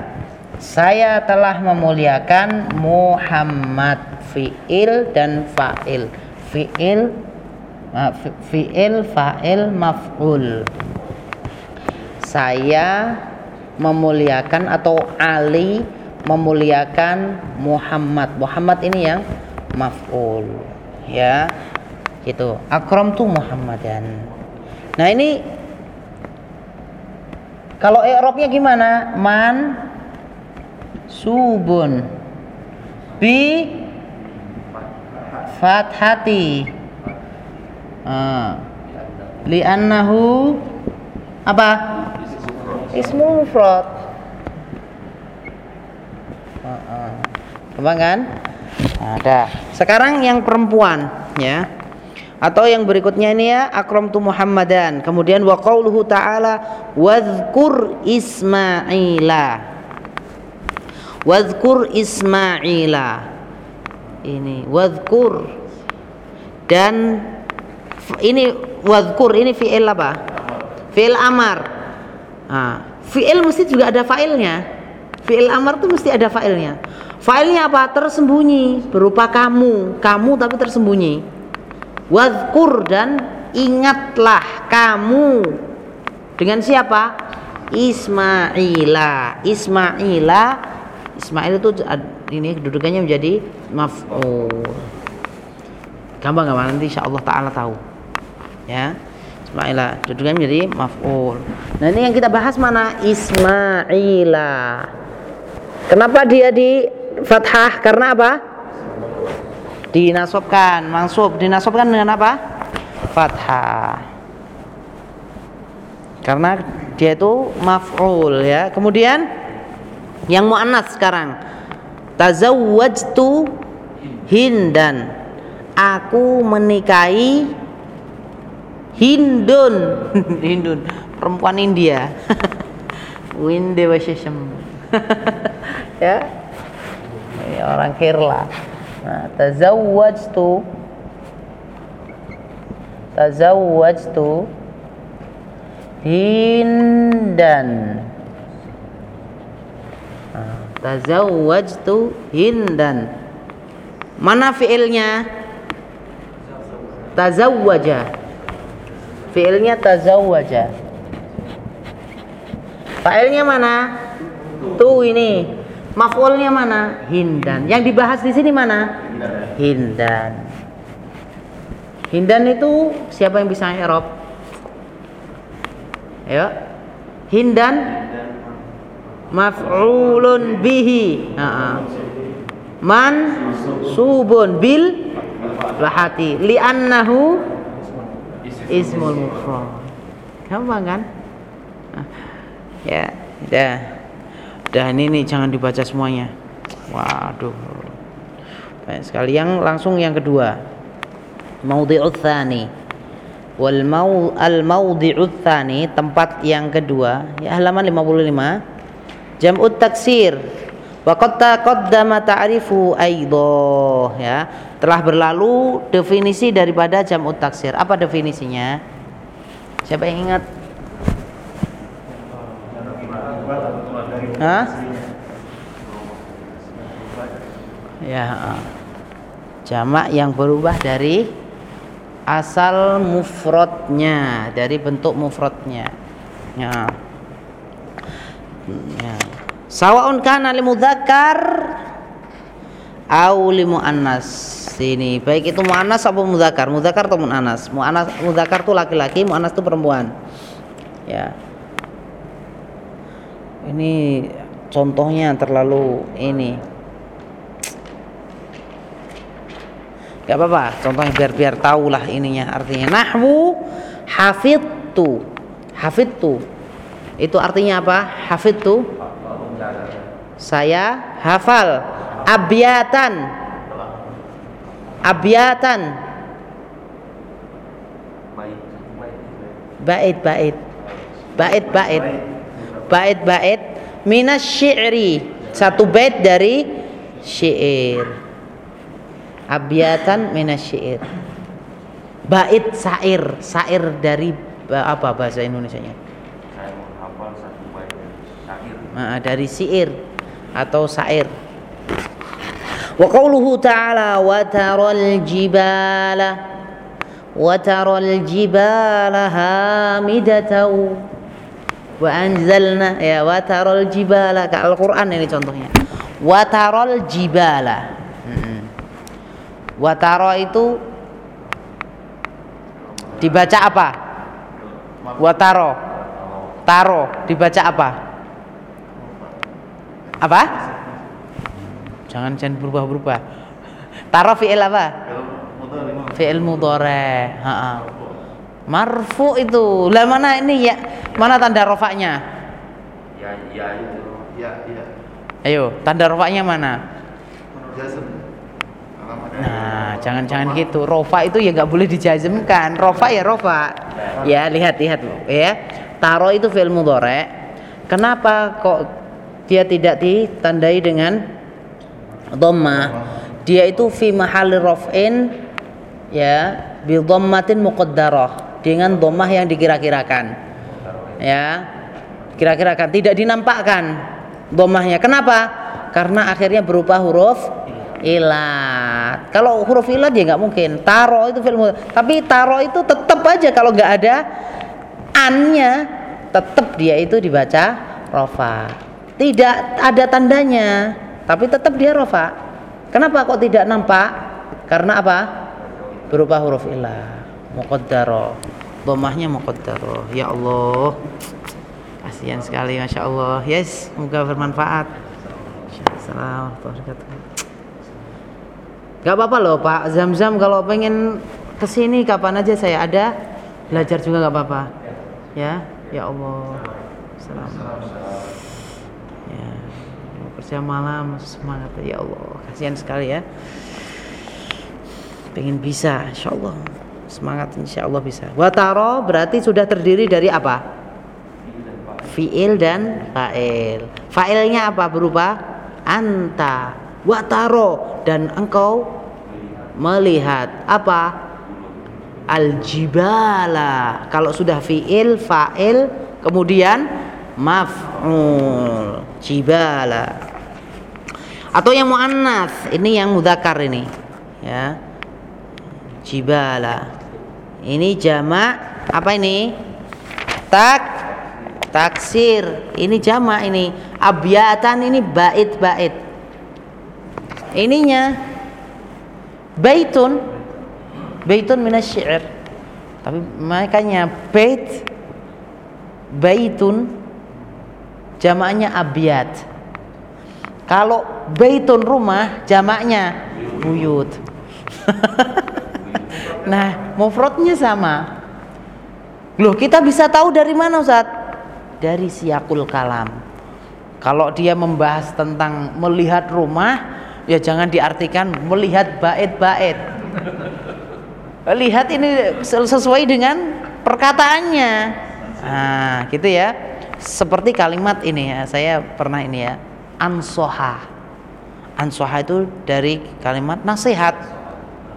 Saya telah memuliakan Muhammad fiil dan fa'il. Fiil fiil fa'il maf'ul. Saya memuliakan atau Ali memuliakan Muhammad. Muhammad ini yang maf'ul. Ya. Gitu. Akram tuh Muhammadan. Nah, ini kalau i'rabnya gimana? Man subun bi fathati. Ah. Li'annahu apa? ismul mufrad apa kan ada sekarang yang perempuan ya atau yang berikutnya ini ya akramtu muhammadan kemudian wa qauluhu ta'ala wadhkur ismaila wadhkur ismaila ini wadhkur dan ini wadhkur ini fi'il apa fi'il amar Nah, fi'il mesti juga ada fa'ilnya. Fi'il amar itu mesti ada fa'ilnya. Fa'ilnya apa? Tersembunyi, berupa kamu, kamu tapi tersembunyi. Wadkur dan ingatlah kamu dengan siapa? Ismaila. Ismaila. Ismail itu ini kedudukannya menjadi maf'ul. Gampang gampang nanti insya Allah Taala tahu. Ya. Ismaila judulnya menjadi maf'ul nah ini yang kita bahas mana Ismaila kenapa dia di fathah karena apa dinasobkan mansub. Dinasobkan dengan apa? Fathah. Karena dia itu maf'ul ya. Kemudian yang muannas sekarang. Tazawwajtu hindan. Aku menikahi Hindun. Hindun. Perempuan India. Winde ya. Orang Kerala nah, tazawwajtu tazawwajtu hindan nah, tazawwajtu hindan mana fiilnya tazawwaja Fiilnya tazawwaja. Fa'ilnya mana? Tu ini. Maf'ulnya mana? Hindan. Yang dibahas di sini mana? Hindan. Hindan itu siapa yang bisa Eropa? Ayo. Hindan maf'ulun bihi. Man subun bil lahati li'annahu ismul mufrad. Gampang kan? Ya, udah. Udah ini jangan dibaca semuanya. Waduh. Banyak sekali yang langsung yang kedua. Maudhi'ut tsani. Wal mau al maudhi'ut tsani tempat yang kedua ya halaman 55. Jam'ut taksir. Wa qad taqaddama ta'rifu aidha ya. Telah berlalu definisi daripada jam'ut taksir. Apa definisinya? Siapa yang ingat? Hah? Ya. ah. Jamak yang berubah dari asal mufradnya, dari bentuk mufradnya. Ya. Ya. Sawaun kana li mudzakkar au li muannas. Sini, baik itu muannas atau mudzakkar, mudzakkar atau muannas. Muannas mudzakkar itu laki-laki, muannas itu perempuan. Ya. Ini contohnya terlalu ini. Gak apa-apa, contohnya biar biar tahulah ininya artinya. Nahwu hafidtu. Hafidtu. Itu artinya apa? Hafidtu. Saya hafal. Abyatan. Abyatan. Bait bait. Bait bait. Bait bait minas syi'ri. Satu bait dari syair abyatan minasyair bait sair sair dari ba- apa bahasa Indonesianya? Syair. Nah, dari syair atau sair wa qawluhu ta'ala wa taral jibala wa taral jibala hamidatan wa anzalna ya wa taral jibala ke Al-Qur'an ini contohnya wa taral jibala Mm-mm. Wataro itu dibaca apa? Wataro. Taro dibaca apa? Apa? Jangan jangan berubah-berubah. Taro fi'il apa? Fi'il mudhari. Ha Marfu itu. Lah mana ini ya? Mana tanda rofaknya? Ya, ya itu. Ya, ya. Ayo, tanda rofaknya mana? Nah, jangan-jangan gitu. Rofa itu ya nggak boleh dijazmkan. Rofa ya rofa. Ya, lihat lihat ya. Taro itu fi'il mudhari. Kenapa kok dia tidak ditandai dengan dhammah? Dia itu fi mahalli raf'in ya bi dhammatin muqaddarah dengan dhammah yang dikira-kirakan. Ya. Kira-kirakan tidak dinampakkan dhammahnya. Kenapa? Karena akhirnya berupa huruf ilat. Kalau huruf ilat ya nggak mungkin. Taro itu mudhari. Tapi taro itu tetap aja kalau nggak ada annya tetap dia itu dibaca rofa. Tidak ada tandanya, tapi tetap dia rofa. Kenapa kok tidak nampak? Karena apa? Berupa huruf ilah. Muqaddaro. Domahnya muqaddaro. Ya Allah. Kasihan sekali Masya Allah. Yes, semoga bermanfaat. Assalamualaikum. Gak apa-apa loh Pak Zam-Zam kalau pengen ke sini kapan aja saya ada belajar juga gak apa-apa ya ya Allah Assalamualaikum ya kerja malam semangat ya Allah kasihan sekali ya pengen bisa Insya Allah semangat Insya Allah bisa. Wataro berarti sudah terdiri dari apa? Fiil dan fa'il. Fa'ilnya apa? Berupa anta. Wataro dan engkau melihat. Apa? Aljibala. Kalau sudah fiil fa'il kemudian maf'ul. Jibala. Atau yang muannas. Ini yang mudzakkar ini. Ya. Jibala ini jamak apa ini? Tak taksir. Ini jamak ini. Abyatan ini bait-bait. Ininya baitun. Baitun minasyair tapi makanya bait baitun jamaknya abyat kalau baitun rumah jamaknya buyut nah mufradnya sama. Loh kita bisa tahu dari mana Ustaz? Dari siakul kalam. Kalau dia membahas tentang melihat rumah ya jangan diartikan melihat bait-bait. Lihat ini sesuai dengan perkataannya. Nah gitu ya. Seperti kalimat ini ya saya pernah ini ya. Ansoha. Ansoha itu dari kalimat nasihat.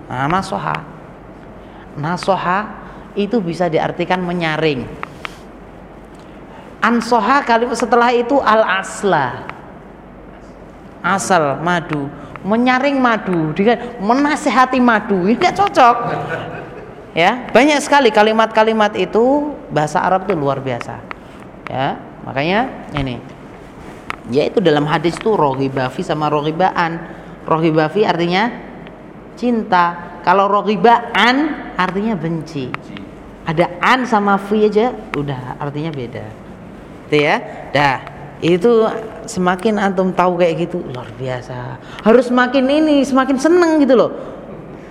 Nah, nasoha nasoha itu bisa diartikan menyaring. Ansoha kalimat setelah itu al asla asal madu. Menyaring madu. Dengan menasehati madu. Ini nggak cocok. Ya banyak sekali kalimat-kalimat itu bahasa Arab itu luar biasa. Ya makanya ini. Yaitu dalam hadis itu rohibafi sama rohibaan rohibafi artinya cinta kalau rohibaan artinya benci. Ada an sama fi aja udah artinya beda. Itu ya? Dah itu semakin antum tahu kayak gitu luar biasa. Harus semakin ini semakin seneng gitu loh.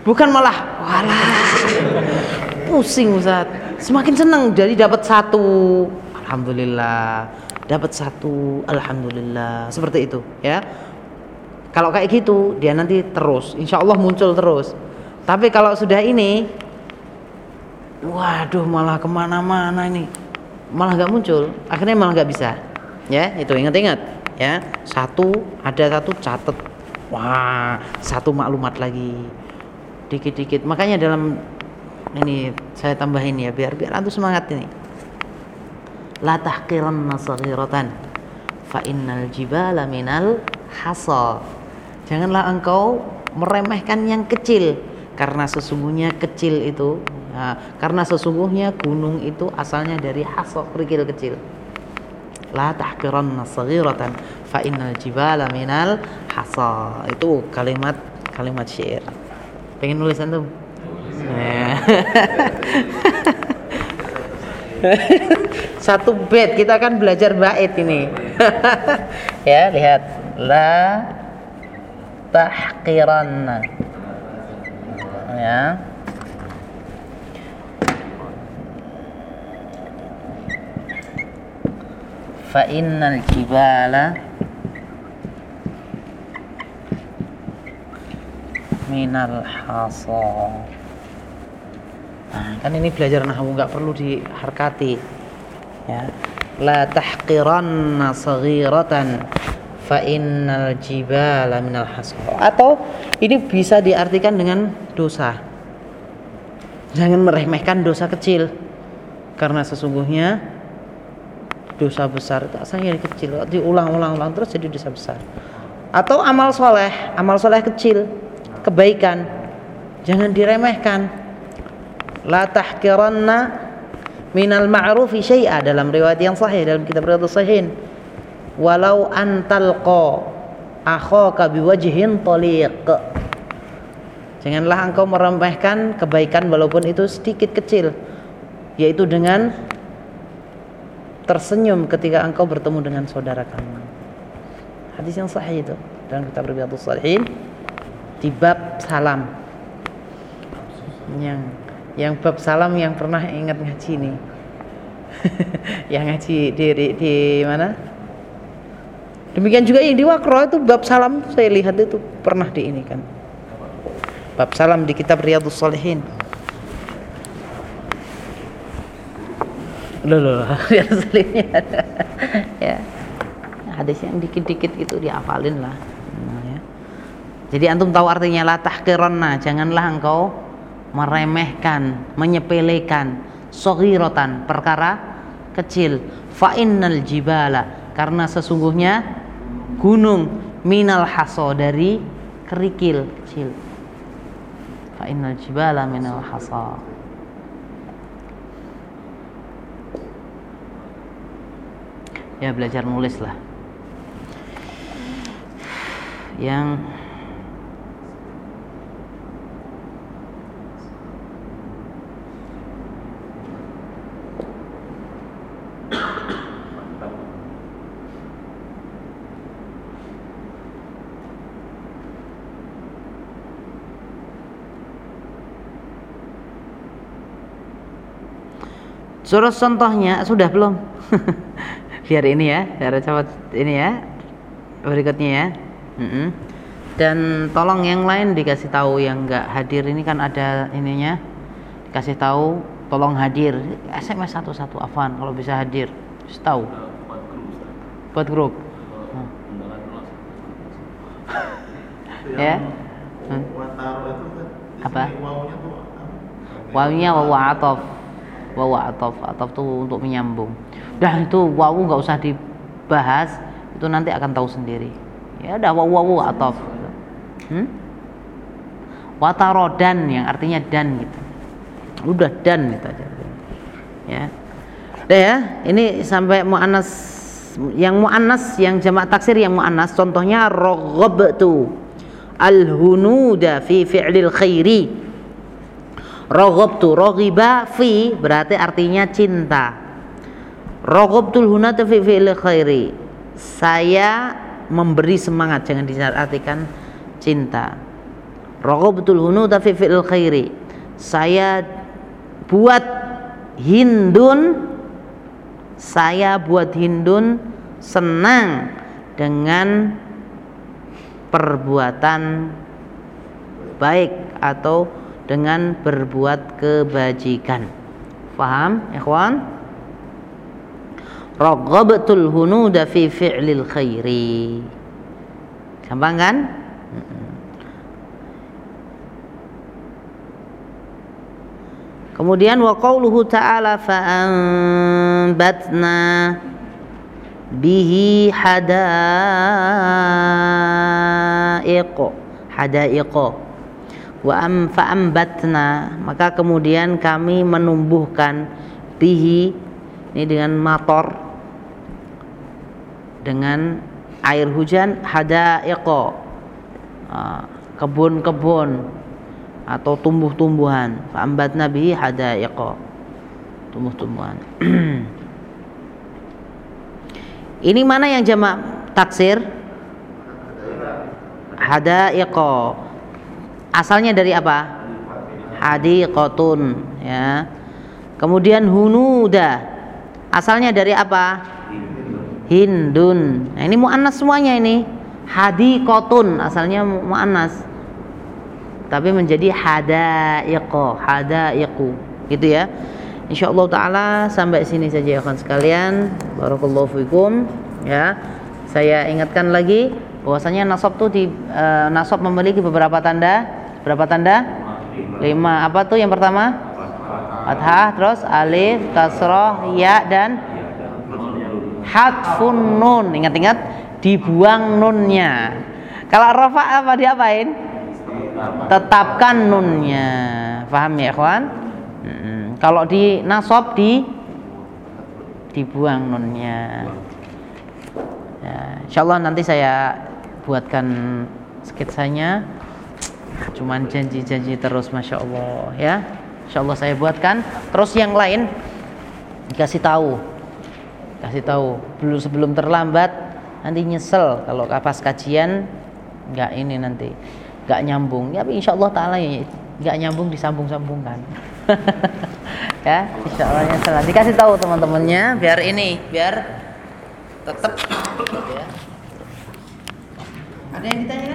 Bukan malah walah pusing Ustaz. Semakin seneng jadi dapat satu. Alhamdulillah dapat satu. Alhamdulillah seperti itu ya. Kalau kayak gitu dia nanti terus insya Allah muncul terus tapi kalau sudah ini waduh malah ke mana-mana ini. Malah nggak muncul. Akhirnya malah nggak bisa. Ya itu ingat-ingat. Ya satu ada satu catat wah satu maklumat lagi. Dikit-dikit. Makanya dalam ini saya tambahin ya biar biar antum semangat ini. La tahqiranna saghiratan fa innal jibala minal hasa. Janganlah engkau meremehkan yang kecil karena sesungguhnya kecil itu nah, karena sesungguhnya gunung itu asalnya dari hasa kerikil kecil. La tahqiranna saghiratan fa innal jibala minal hasa itu kalimat kalimat syair. Pengen nulis antum? Satu bed kita akan belajar bait ini. Ya lihat. La tahqiranna ya. Fa innal jibala minal hasa. Nah, kan ini belajar nahwu nggak perlu diharkati. Ya. La tahqiranna saghiratan fa innal jibala minal atau ini bisa diartikan dengan dosa. Jangan meremehkan dosa kecil. Karena sesungguhnya dosa besar tak saya kecil. Diulang-ulang-ulang terus jadi dosa besar. Atau amal soleh. Amal soleh kecil. Kebaikan. Jangan diremehkan. La tahkiranna minal ma'rufi syai'a. Dalam riwayat yang sahih dalam kitab Riyadhus Sahihin walau antalqa akhaka biwajhin taliq janganlah engkau meremehkan kebaikan walaupun itu sedikit kecil yaitu dengan tersenyum ketika engkau bertemu dengan saudara kamu. Hadis yang sahih itu dalam kitab Riyadhus Shalihin di bab salam. Yang yang bab salam yang pernah ingat ngaji ini. yang ngaji di, di mana? Demikian juga yang di Wakro itu bab salam saya lihat itu pernah di ini kan. Bab salam di kitab Riyadhus Shalihin. loh loh selingnya ada ya hadis yang dikit-dikit itu diapalin lah nah, ya. jadi antum tahu artinya la tahqironna janganlah engkau meremehkan menyepelekan sogirotan perkara kecil fa innal jibala karena sesungguhnya gunung minal haso dari kerikil kecil. Fa innal jibala minal haso. Ya belajar nulis lah. Yang Suruh contohnya sudah belum? Biar ini ya, biar cepat ini ya. Berikutnya ya. Mm-mm. Dan tolong yang lain dikasih tahu yang nggak hadir ini kan ada ininya. Dikasih tahu tolong hadir. SMS satu-satu Afan kalau bisa hadir. Bisa tahu. buat grup Ustaz. Buat grup. Eh, Ya. Hmm. Apa? Wawunya wawu atof. Wawu atof. Atof tuh untuk menyambung. Dah itu wawu nggak usah dibahas. Itu nanti akan tahu sendiri. Ya udah wawu wawu atof. Hmm? Watarodan yang artinya dan gitu. Udah dan gitu aja. Ya. Udah ya, ini sampai muannas yang muannas yang jamak taksir yang muannas contohnya raghabtu al-hunuda fi fi'lil khairi Raghabtu raghiba fi berarti artinya cinta. Raghabtul hunata fi fi'il khairi. Saya memberi semangat jangan diartikan cinta. Raghabtul hunuta fi fi'il khairi. Saya buat Hindun saya buat Hindun senang dengan perbuatan baik atau dengan berbuat kebajikan. Faham, ikhwan? Raghabtul hunuda fi fi'lil khairi. Gampang kan? Kemudian wa qauluhu ta'ala fa'anbatna bihi hadaiq hadaiq wa am fa'ambatna maka kemudian kami menumbuhkan bihi ini dengan motor dengan air hujan hadaiq Ah, kebun-kebun atau tumbuh-tumbuhan. Fa'ambatna bihi hadaiq tumbuh-tumbuhan. Ini mana yang jamak? Taksir? Hadaiq asalnya dari apa? Hadiqatun ya. Kemudian hunuda. Asalnya dari apa? Hindun. Nah, ini muannas semuanya ini. Hadiqatun asalnya mu- muannas. Tapi menjadi hadaiq hadaiqu. Gitu ya. Insyaallah taala sampai sini saja ya kawan sekalian. Barakallahu fikum ya. Saya ingatkan lagi bahwasanya nasab tuh di eh, nasab memiliki beberapa tanda berapa tanda? Lima. Apa tuh yang pertama? Fathah terus alif kasroh ya dan hatfun nun. Ingat-ingat dibuang nunnya. Kalau rafa apa diapain? Tetapkan nunnya. Paham ya Mm-mm. kalau di nasab di dibuang nunnya. Ya, insyaallah nanti saya buatkan sketsanya cuman janji-janji terus masya Allah ya. Insyaallah saya buatkan. Terus yang lain dikasih tahu. Kasih tahu. Belum sebelum terlambat nanti nyesel kalau pas kajian nggak ini nanti nggak nyambung. Ya insya Allah taala ya nggak nyambung disambung-sambungkan. Ya insya Allah nyesel. Dikasih tahu teman-temannya biar ini biar tetap ada yang ditanya